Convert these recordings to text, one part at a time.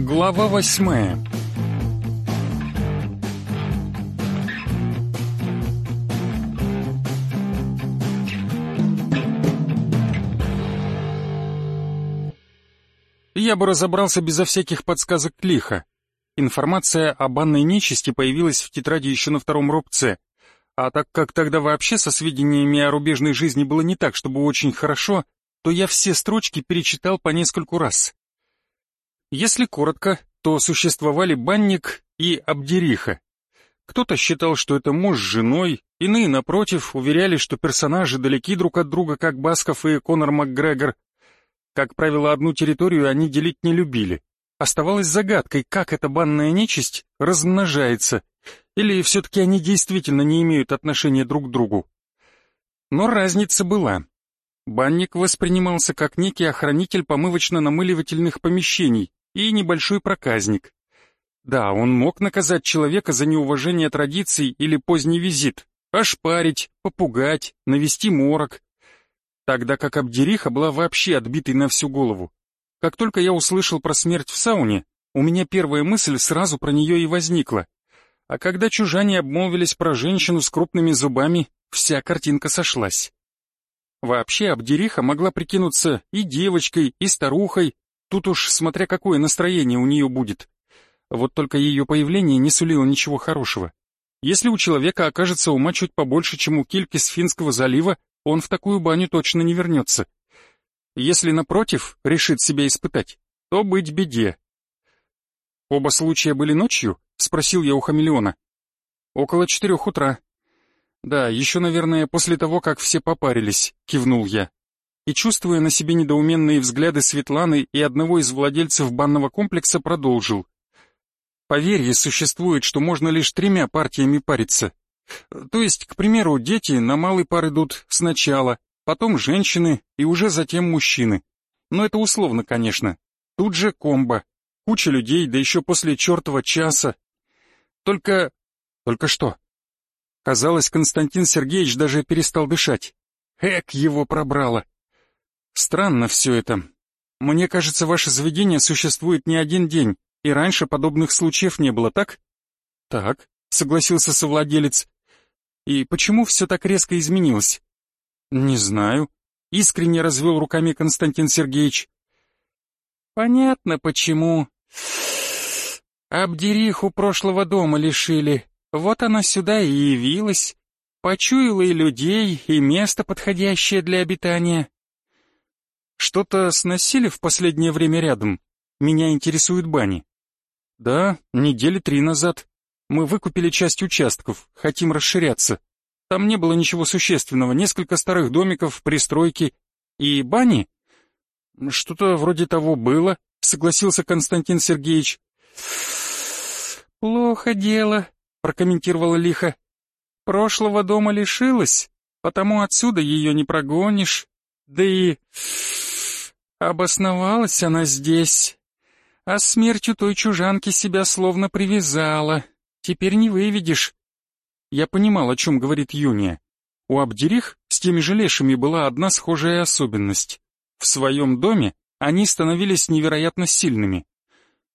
Глава восьмая Я бы разобрался безо всяких подсказок лихо. Информация о банной нечисти появилась в тетради еще на втором рубце. А так как тогда вообще со сведениями о рубежной жизни было не так, чтобы очень хорошо, то я все строчки перечитал по нескольку раз. Если коротко, то существовали банник и Абдериха. Кто-то считал, что это муж с женой, иные, напротив, уверяли, что персонажи далеки друг от друга, как Басков и Конор МакГрегор. Как правило, одну территорию они делить не любили. Оставалось загадкой, как эта банная нечисть размножается, или все-таки они действительно не имеют отношения друг к другу. Но разница была. Банник воспринимался как некий охранитель помывочно-намыливательных помещений и небольшой проказник. Да, он мог наказать человека за неуважение традиций или поздний визит, ошпарить, попугать, навести морок. Тогда как Абдериха была вообще отбитой на всю голову. Как только я услышал про смерть в сауне, у меня первая мысль сразу про нее и возникла. А когда чужане обмолвились про женщину с крупными зубами, вся картинка сошлась. Вообще, Абдериха могла прикинуться и девочкой, и старухой, тут уж смотря какое настроение у нее будет. Вот только ее появление не сулило ничего хорошего. Если у человека окажется ума чуть побольше, чем у кильки с Финского залива, он в такую баню точно не вернется. Если, напротив, решит себя испытать, то быть беде. «Оба случая были ночью?» — спросил я у хамелеона. «Около четырех утра», «Да, еще, наверное, после того, как все попарились», — кивнул я. И, чувствуя на себе недоуменные взгляды Светланы и одного из владельцев банного комплекса, продолжил. «Поверье существует, что можно лишь тремя партиями париться. То есть, к примеру, дети на малый пар идут сначала, потом женщины и уже затем мужчины. Но это условно, конечно. Тут же комбо. Куча людей, да еще после чертова часа. Только... Только что?» Казалось, Константин Сергеевич даже перестал дышать. Эк, его пробрало. Странно все это. Мне кажется, ваше заведение существует не один день, и раньше подобных случаев не было, так? Так, согласился совладелец. И почему все так резко изменилось? Не знаю. Искренне развел руками Константин Сергеевич. Понятно, почему. Абдериху прошлого дома лишили, вот она сюда и явилась, почуяла и людей, и место, подходящее для обитания. Что-то сносили в последнее время рядом? Меня интересуют бани. Да, недели три назад. Мы выкупили часть участков, хотим расширяться. Там не было ничего существенного, несколько старых домиков, пристройки и бани. Что-то вроде того было, согласился Константин Сергеевич. Плохо дело, прокомментировала лихо. Прошлого дома лишилась, потому отсюда ее не прогонишь. Да и... Обосновалась она здесь. А смертью той чужанки себя словно привязала. Теперь не выведешь. Я понимал, о чем говорит Юния. У Абдерих с теми же лешими была одна схожая особенность. В своем доме они становились невероятно сильными.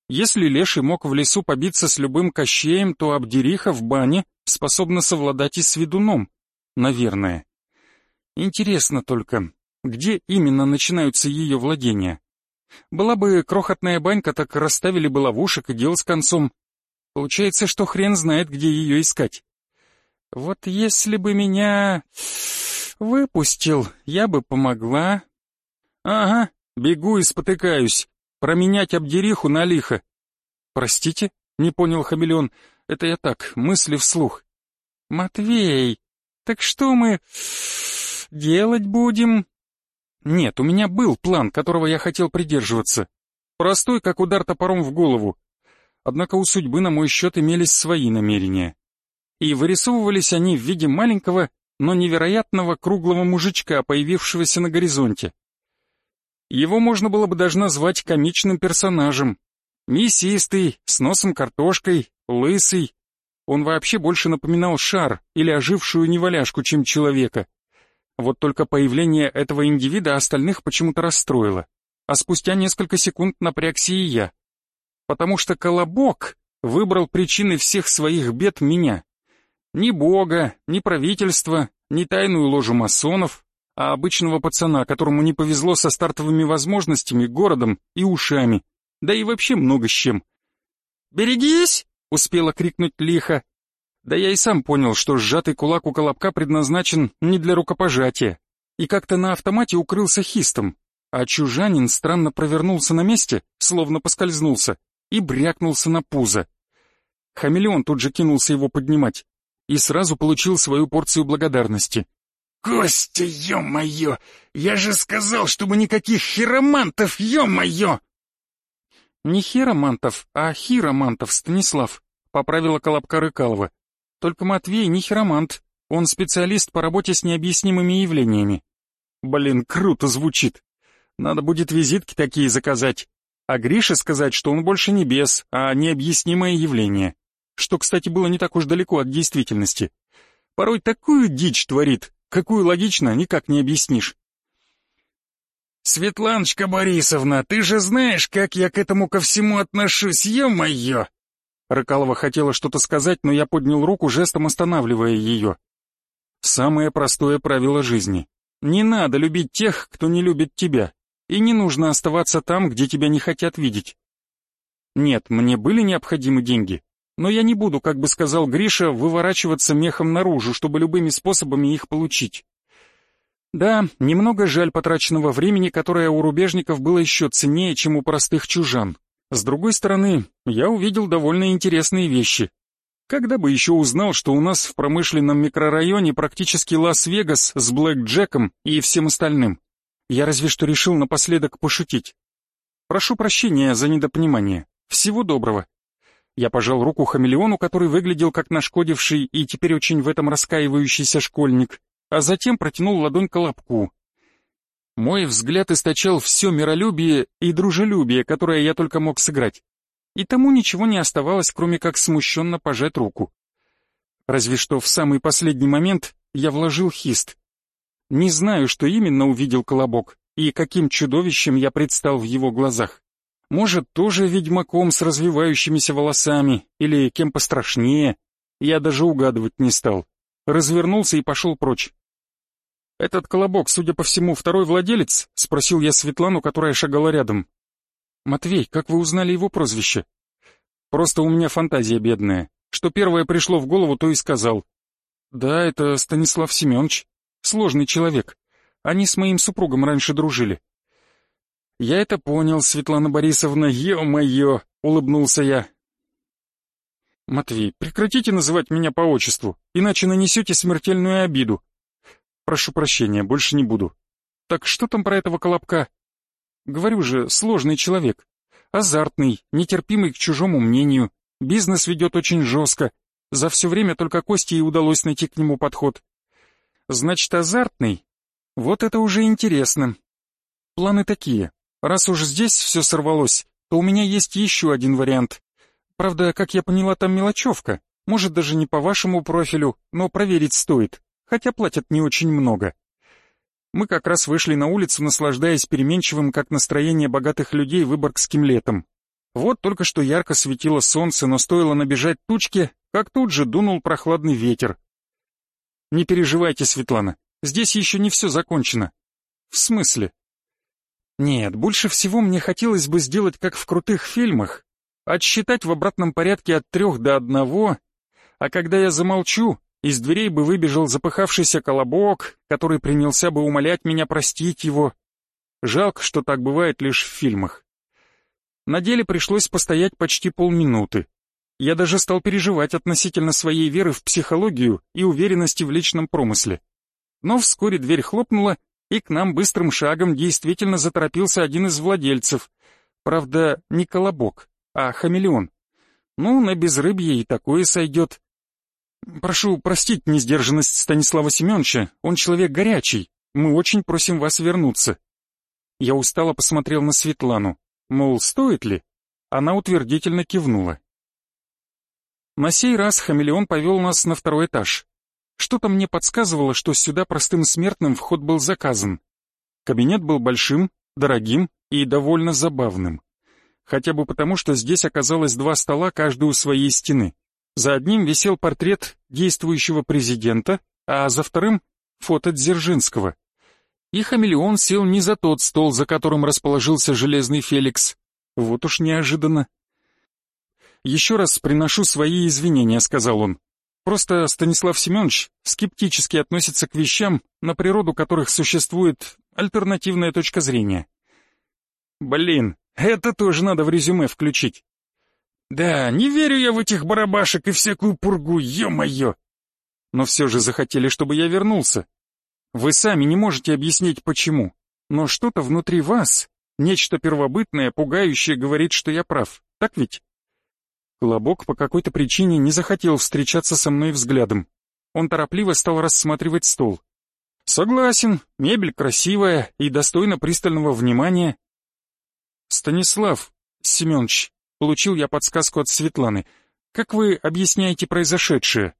Если Леший мог в лесу побиться с любым кощеем, то Абдериха в бане способна совладать и с ведуном. Наверное. Интересно только, где именно начинаются ее владения? Была бы крохотная банька, так расставили бы ловушек и дел с концом. Получается, что хрен знает, где ее искать. Вот если бы меня выпустил, я бы помогла. Ага, бегу и спотыкаюсь. Променять обдериху на лихо. Простите? Не понял хамелеон. Это я так, мысли вслух. Матвей, так что мы делать будем? Нет, у меня был план, которого я хотел придерживаться. Простой, как удар топором в голову. Однако у судьбы на мой счет имелись свои намерения. И вырисовывались они в виде маленького, но невероятного круглого мужичка, появившегося на горизонте. Его можно было бы даже назвать комичным персонажем. Мясистый, с носом картошкой, лысый. Он вообще больше напоминал шар или ожившую неваляшку, чем человека. Вот только появление этого индивида остальных почему-то расстроило. А спустя несколько секунд напрягся и я. потому что Колобок выбрал причиной всех своих бед меня. Ни бога, ни правительства, ни тайную ложу масонов, а обычного пацана, которому не повезло со стартовыми возможностями, городом и ушами, да и вообще много с чем. «Берегись!» — успела крикнуть лихо. Да я и сам понял, что сжатый кулак у Колобка предназначен не для рукопожатия, и как-то на автомате укрылся хистом, а чужанин странно провернулся на месте, словно поскользнулся, и брякнулся на пузо. Хамелеон тут же кинулся его поднимать и сразу получил свою порцию благодарности. «Костя, ё-моё! Я же сказал, чтобы никаких хиромантов, ё-моё!» «Не хиромантов, а хиромантов, Станислав», — поправила Колобка Рыкалова. «Только Матвей не хиромант, он специалист по работе с необъяснимыми явлениями». «Блин, круто звучит. Надо будет визитки такие заказать. А Грише сказать, что он больше не бес, а необъяснимое явление. Что, кстати, было не так уж далеко от действительности. Порой такую дичь творит, какую логично никак не объяснишь. «Светланочка Борисовна, ты же знаешь, как я к этому ко всему отношусь, ё-моё!» Рыкалова хотела что-то сказать, но я поднял руку, жестом останавливая ее. «Самое простое правило жизни. Не надо любить тех, кто не любит тебя и не нужно оставаться там, где тебя не хотят видеть. Нет, мне были необходимы деньги, но я не буду, как бы сказал Гриша, выворачиваться мехом наружу, чтобы любыми способами их получить. Да, немного жаль потраченного времени, которое у рубежников было еще ценнее, чем у простых чужан. С другой стороны, я увидел довольно интересные вещи. Когда бы еще узнал, что у нас в промышленном микрорайоне практически Лас-Вегас с Блэк Джеком и всем остальным. Я разве что решил напоследок пошутить. Прошу прощения за недопонимание. Всего доброго. Я пожал руку хамелеону, который выглядел как нашкодивший и теперь очень в этом раскаивающийся школьник, а затем протянул ладонь к лобку. Мой взгляд источал все миролюбие и дружелюбие, которое я только мог сыграть. И тому ничего не оставалось, кроме как смущенно пожать руку. Разве что в самый последний момент я вложил хист — не знаю, что именно увидел Колобок и каким чудовищем я предстал в его глазах. Может, тоже ведьмаком с развивающимися волосами или кем пострашнее. Я даже угадывать не стал. Развернулся и пошел прочь. «Этот Колобок, судя по всему, второй владелец?» — спросил я Светлану, которая шагала рядом. «Матвей, как вы узнали его прозвище?» «Просто у меня фантазия бедная. Что первое пришло в голову, то и сказал». «Да, это Станислав Семенович сложный человек. Они с моим супругом раньше дружили. Я это понял, Светлана Борисовна, ё-моё, улыбнулся я. Матвей, прекратите называть меня по отчеству, иначе нанесете смертельную обиду. Прошу прощения, больше не буду. Так что там про этого колобка? Говорю же, сложный человек. Азартный, нетерпимый к чужому мнению, бизнес ведет очень жестко. За все время только Косте и удалось найти к нему подход. Значит, азартный? Вот это уже интересно. Планы такие. Раз уж здесь все сорвалось, то у меня есть еще один вариант. Правда, как я поняла, там мелочевка. Может, даже не по вашему профилю, но проверить стоит. Хотя платят не очень много. Мы как раз вышли на улицу, наслаждаясь переменчивым, как настроение богатых людей, выборгским летом. Вот только что ярко светило солнце, но стоило набежать тучке, как тут же дунул прохладный ветер, не переживайте, Светлана, здесь еще не все закончено. В смысле? Нет, больше всего мне хотелось бы сделать, как в крутых фильмах, отсчитать в обратном порядке от трех до одного, а когда я замолчу, из дверей бы выбежал запыхавшийся колобок, который принялся бы умолять меня простить его. Жалко, что так бывает лишь в фильмах. На деле пришлось постоять почти полминуты. Я даже стал переживать относительно своей веры в психологию и уверенности в личном промысле. Но вскоре дверь хлопнула, и к нам быстрым шагом действительно заторопился один из владельцев. Правда, не колобок, а хамелеон. Ну, на безрыбье и такое сойдет. Прошу простить несдержанность Станислава Семеновича, он человек горячий. Мы очень просим вас вернуться. Я устало посмотрел на Светлану. Мол, стоит ли? Она утвердительно кивнула. На сей раз хамелеон повел нас на второй этаж. Что-то мне подсказывало, что сюда простым смертным вход был заказан. Кабинет был большим, дорогим и довольно забавным. хотя бы потому, что здесь оказалось два стола, каждый у своей стены. За одним висел портрет действующего президента, а за вторым — фото Дзержинского. И хамелеон сел не за тот стол, за которым расположился Железный Феликс. Вот уж неожиданно. «Еще раз приношу свои извинения», — сказал он. «Просто Станислав Семенович скептически относится к вещам, на природу которых существует альтернативная точка зрения». «Блин, это тоже надо в резюме включить». «Да, не верю я в этих барабашек и всякую пургу, ё-моё!» «Но все же захотели, чтобы я вернулся. Вы сами не можете объяснить, почему, но что-то внутри вас, нечто первобытное, пугающее, говорит, что я прав, так ведь?» Колобок по какой-то причине не захотел встречаться со мной взглядом. Он торопливо стал рассматривать стол. «Согласен, мебель красивая и достойна пристального внимания». «Станислав Семенович», — получил я подсказку от Светланы, «как вы объясняете произошедшее?»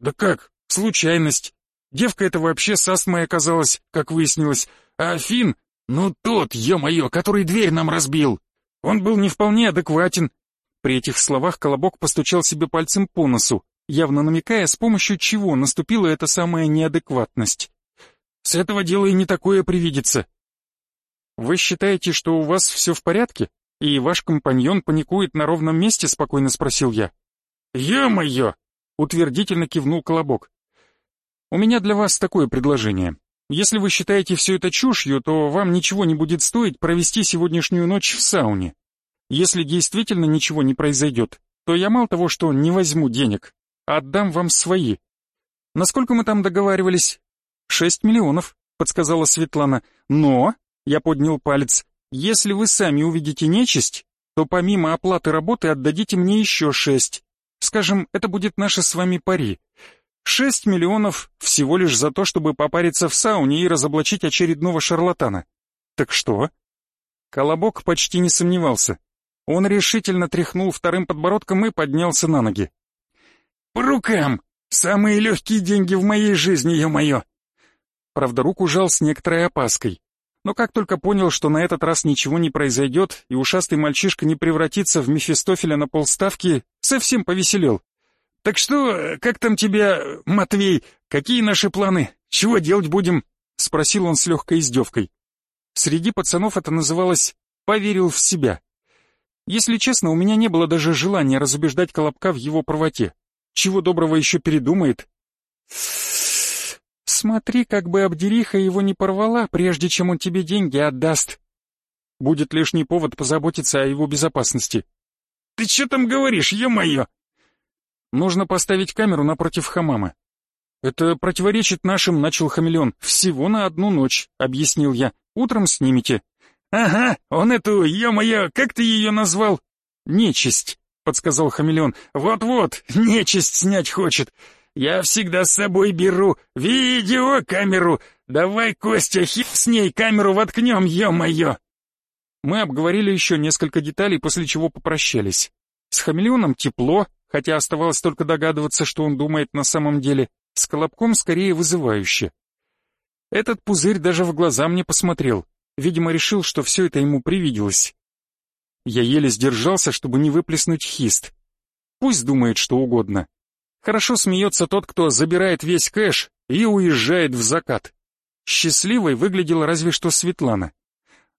«Да как, случайность. Девка эта вообще с астмой оказалась, как выяснилось, а Фин, ну тот, ё-моё, который дверь нам разбил. Он был не вполне адекватен, при этих словах Колобок постучал себе пальцем по носу, явно намекая, с помощью чего наступила эта самая неадекватность. «С этого дела и не такое привидится». «Вы считаете, что у вас все в порядке, и ваш компаньон паникует на ровном месте?» — спокойно спросил я. «Е-мое!» — утвердительно кивнул Колобок. «У меня для вас такое предложение. Если вы считаете все это чушью, то вам ничего не будет стоить провести сегодняшнюю ночь в сауне. Если действительно ничего не произойдет, то я мало того, что не возьму денег, а отдам вам свои. Насколько мы там договаривались? Шесть миллионов, подсказала Светлана. Но, я поднял палец, если вы сами увидите нечисть, то помимо оплаты работы отдадите мне еще шесть. Скажем, это будет наше с вами пари. Шесть миллионов всего лишь за то, чтобы попариться в сауне и разоблачить очередного шарлатана. Так что? Колобок почти не сомневался. Он решительно тряхнул вторым подбородком и поднялся на ноги. «По рукам! Самые легкие деньги в моей жизни, ё-моё!» Правда, руку жал с некоторой опаской. Но как только понял, что на этот раз ничего не произойдет, и ушастый мальчишка не превратится в Мефистофеля на полставки, совсем повеселел. «Так что, как там тебя, Матвей? Какие наши планы? Чего делать будем?» — спросил он с легкой издевкой. Среди пацанов это называлось «поверил в себя». Если честно, у меня не было даже желания разубеждать Колобка в его правоте. Чего доброго еще передумает? Смотри, как бы обдериха его не порвала, прежде чем он тебе деньги отдаст. Будет лишний повод позаботиться о его безопасности. Ты что там говоришь, ё-моё? Нужно поставить камеру напротив хамама. Это противоречит нашим, начал хамелеон. Всего на одну ночь, объяснил я. Утром снимете. «Ага, он эту, ё-моё, как ты ее назвал?» «Нечисть», — подсказал хамелеон. «Вот-вот, нечисть снять хочет. Я всегда с собой беру видеокамеру. Давай, Костя, хип с ней камеру воткнем, ё-моё!» Мы обговорили еще несколько деталей, после чего попрощались. С хамелеоном тепло, хотя оставалось только догадываться, что он думает на самом деле, с Колобком скорее вызывающе. Этот пузырь даже в глаза мне посмотрел, Видимо, решил, что все это ему привиделось. Я еле сдержался, чтобы не выплеснуть хист. Пусть думает что угодно. Хорошо смеется тот, кто забирает весь кэш и уезжает в закат. Счастливой выглядела разве что Светлана.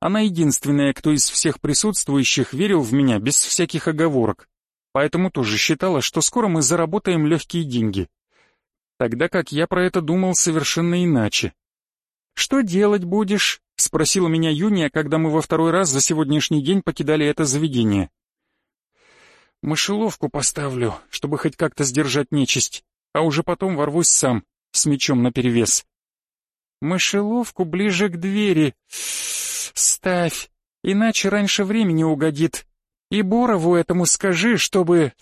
Она единственная, кто из всех присутствующих верил в меня без всяких оговорок, поэтому тоже считала, что скоро мы заработаем легкие деньги. Тогда как я про это думал совершенно иначе. «Что делать будешь?» — спросила меня Юния, когда мы во второй раз за сегодняшний день покидали это заведение. «Мышеловку поставлю, чтобы хоть как-то сдержать нечисть, а уже потом ворвусь сам, с мечом наперевес». «Мышеловку ближе к двери. Ставь, иначе раньше времени угодит. И Борову этому скажи, чтобы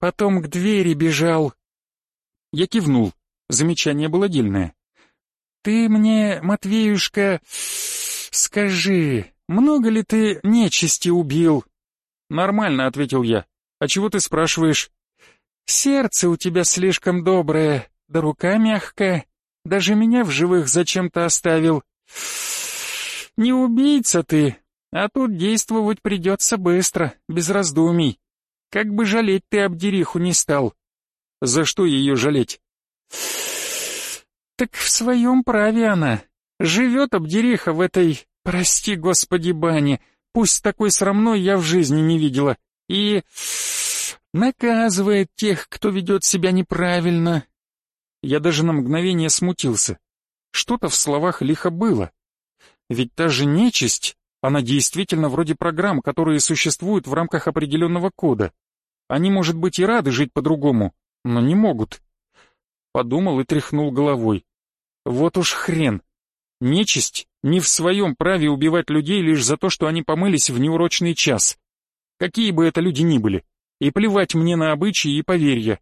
потом к двери бежал». Я кивнул. Замечание было дельное. «Ты мне, Матвеюшка, скажи, много ли ты нечисти убил?» «Нормально», — ответил я. «А чего ты спрашиваешь?» «Сердце у тебя слишком доброе, да рука мягкая. Даже меня в живых зачем-то оставил. Не убийца ты, А тут действовать придется быстро, без раздумий. Как бы жалеть ты Абдериху не стал. За что ее жалеть? Так в своем праве она. Живет Абдериха в этой, прости господи, бане, пусть такой срамной я в жизни не видела, и наказывает тех, кто ведет себя неправильно. Я даже на мгновение смутился. Что-то в словах лихо было. Ведь та же нечисть, она действительно вроде программ, которые существуют в рамках определенного кода. Они, может быть, и рады жить по-другому, но не могут. Подумал и тряхнул головой. Вот уж хрен. Нечисть не в своем праве убивать людей лишь за то, что они помылись в неурочный час. Какие бы это люди ни были. И плевать мне на обычаи и поверья.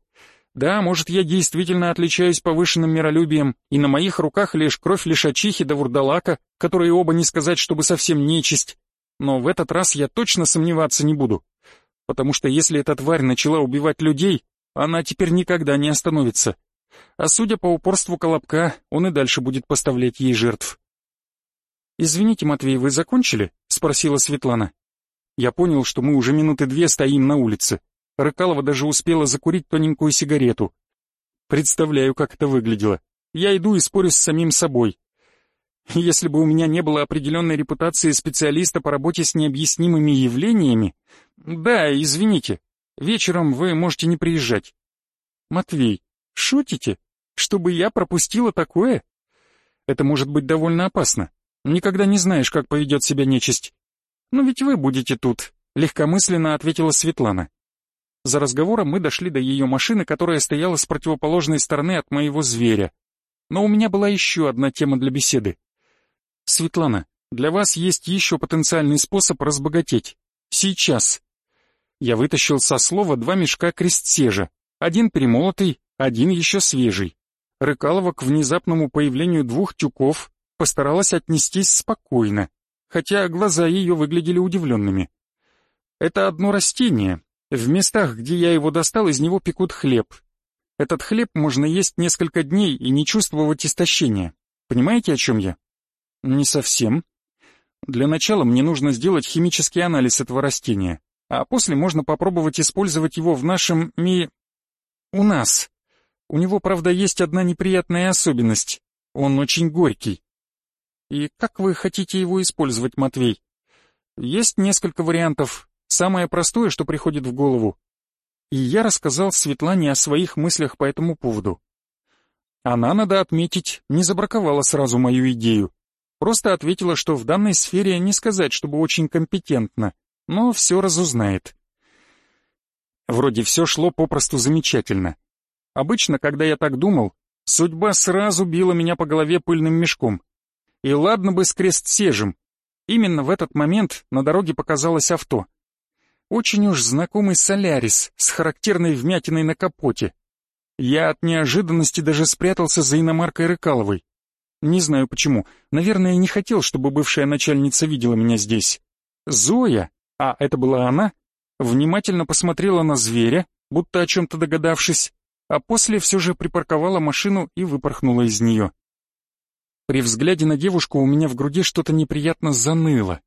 Да, может, я действительно отличаюсь повышенным миролюбием, и на моих руках лишь кровь лишачихи да вурдалака, которые оба не сказать, чтобы совсем нечисть. Но в этот раз я точно сомневаться не буду. Потому что если эта тварь начала убивать людей, она теперь никогда не остановится. А судя по упорству Колобка, он и дальше будет поставлять ей жертв. «Извините, Матвей, вы закончили?» — спросила Светлана. Я понял, что мы уже минуты две стоим на улице. Рыкалова даже успела закурить тоненькую сигарету. Представляю, как это выглядело. Я иду и спорю с самим собой. Если бы у меня не было определенной репутации специалиста по работе с необъяснимыми явлениями... Да, извините, вечером вы можете не приезжать. Матвей, шутите? Чтобы я пропустила такое? Это может быть довольно опасно. Никогда не знаешь, как поведет себя нечисть. Но ведь вы будете тут, легкомысленно ответила Светлана. За разговором мы дошли до ее машины, которая стояла с противоположной стороны от моего зверя. Но у меня была еще одна тема для беседы. Светлана, для вас есть еще потенциальный способ разбогатеть. Сейчас. Я вытащил со слова два мешка крестсежа. Один перемолотый, один еще свежий. Рыкалова к внезапному появлению двух тюков постаралась отнестись спокойно, хотя глаза ее выглядели удивленными. Это одно растение. В местах, где я его достал, из него пекут хлеб. Этот хлеб можно есть несколько дней и не чувствовать истощения. Понимаете, о чем я? Не совсем. Для начала мне нужно сделать химический анализ этого растения, а после можно попробовать использовать его в нашем ми... у нас. У него, правда, есть одна неприятная особенность. Он очень горький. И как вы хотите его использовать, Матвей? Есть несколько вариантов. Самое простое, что приходит в голову. И я рассказал Светлане о своих мыслях по этому поводу. Она, надо отметить, не забраковала сразу мою идею. Просто ответила, что в данной сфере не сказать, чтобы очень компетентно, но все разузнает. Вроде все шло попросту замечательно. Обычно, когда я так думал, судьба сразу била меня по голове пыльным мешком. И ладно бы с крестсежем. Именно в этот момент на дороге показалось авто. Очень уж знакомый Солярис с характерной вмятиной на капоте. Я от неожиданности даже спрятался за иномаркой Рыкаловой. Не знаю почему. Наверное, не хотел, чтобы бывшая начальница видела меня здесь. Зоя, а это была она, внимательно посмотрела на зверя, будто о чем-то догадавшись, а после все же припарковала машину и выпорхнула из нее. При взгляде на девушку у меня в груди что-то неприятно заныло.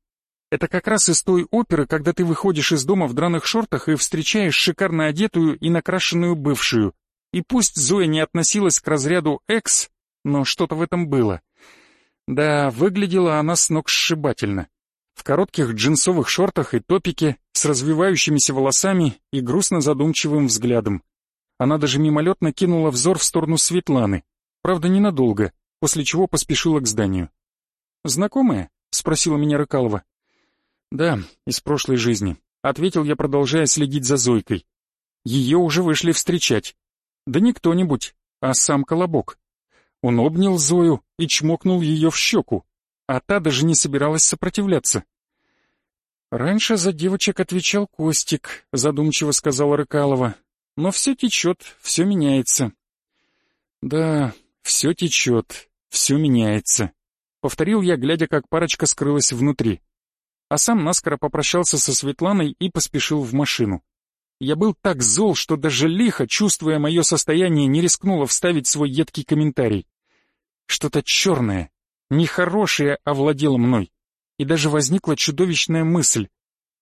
Это как раз из той оперы, когда ты выходишь из дома в драных шортах и встречаешь шикарно одетую и накрашенную бывшую. И пусть Зоя не относилась к разряду «экс», но что-то в этом было. Да, выглядела она с ног сшибательно. В коротких джинсовых шортах и топике, с развивающимися волосами и грустно задумчивым взглядом. Она даже мимолетно кинула взор в сторону Светланы. Правда, ненадолго, после чего поспешила к зданию. «Знакомая?» — спросила меня Рыкалова. «Да, из прошлой жизни», — ответил я, продолжая следить за Зойкой. Ее уже вышли встречать. Да не кто-нибудь, а сам Колобок. Он обнял Зою и чмокнул ее в щеку, а та даже не собиралась сопротивляться. «Раньше за девочек отвечал Костик», — задумчиво сказала Рыкалова. «Но все течет, все меняется». «Да, все течет, все меняется», — повторил я, глядя, как парочка скрылась внутри. А сам наскоро попрощался со Светланой и поспешил в машину. Я был так зол, что даже лихо, чувствуя мое состояние, не рискнула вставить свой едкий комментарий. Что-то черное, нехорошее овладело мной. И даже возникла чудовищная мысль.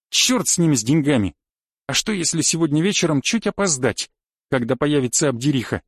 Черт с ними, с деньгами. А что, если сегодня вечером чуть опоздать, когда появится Абдериха?